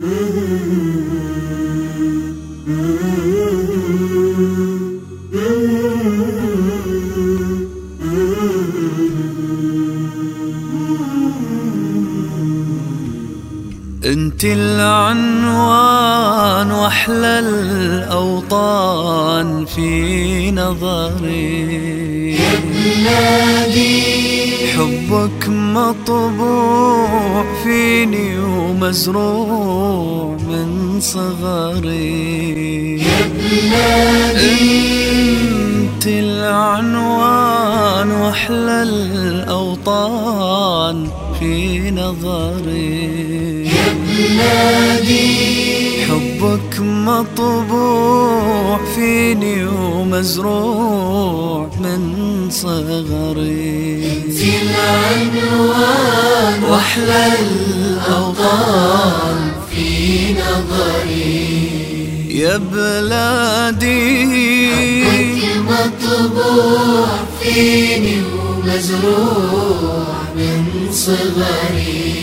انت العنوان واحلى الأوطان في نظري. يا بلادي. حبك مطبوع. فيني ومزروع من صغري. يا انت العنوان وأحلى الأوطان في نظري. يا بلادي حبك مطبوع فيني ومزروع من صغري. في العنوان واحلى الأوطان في نظري. يا بلادي. مطبوع فيني ومزروع من صغري.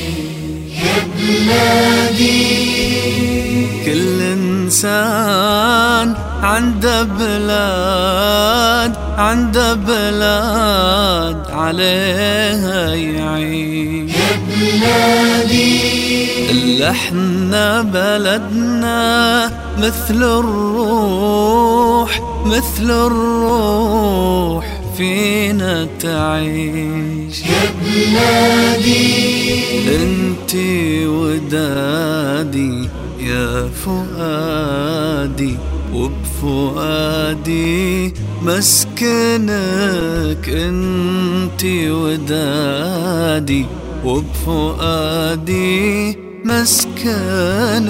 يا بلادي. كل إنسان عنده بلاد عنده بلاد عليها يعيش. يا بلادي إلا إحنا بلدنا مثل الروح مثل الروح فينا تعيش. يا بلادي أنتي ودادي يا فؤادي وبفؤادي مسكنك انتي ودادي. وبفؤادي مسكنك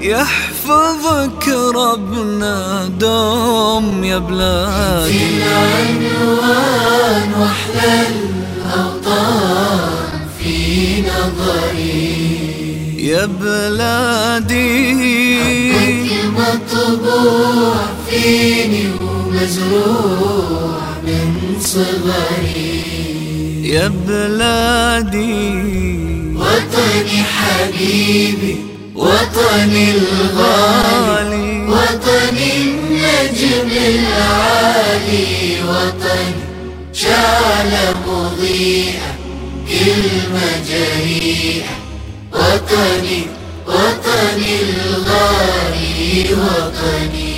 يحفظك ربنا دوم يا بلادي. العنوان واحلى الأوطان في نظري يا بلادي. مطبوع فيني ومزروع من صغري. يا بلادي. وطني حبيبي وطني الغالي وطني النجم العالي وطني شعلة مضيئة كلمة جريئة وطني وطني الغالي وطني.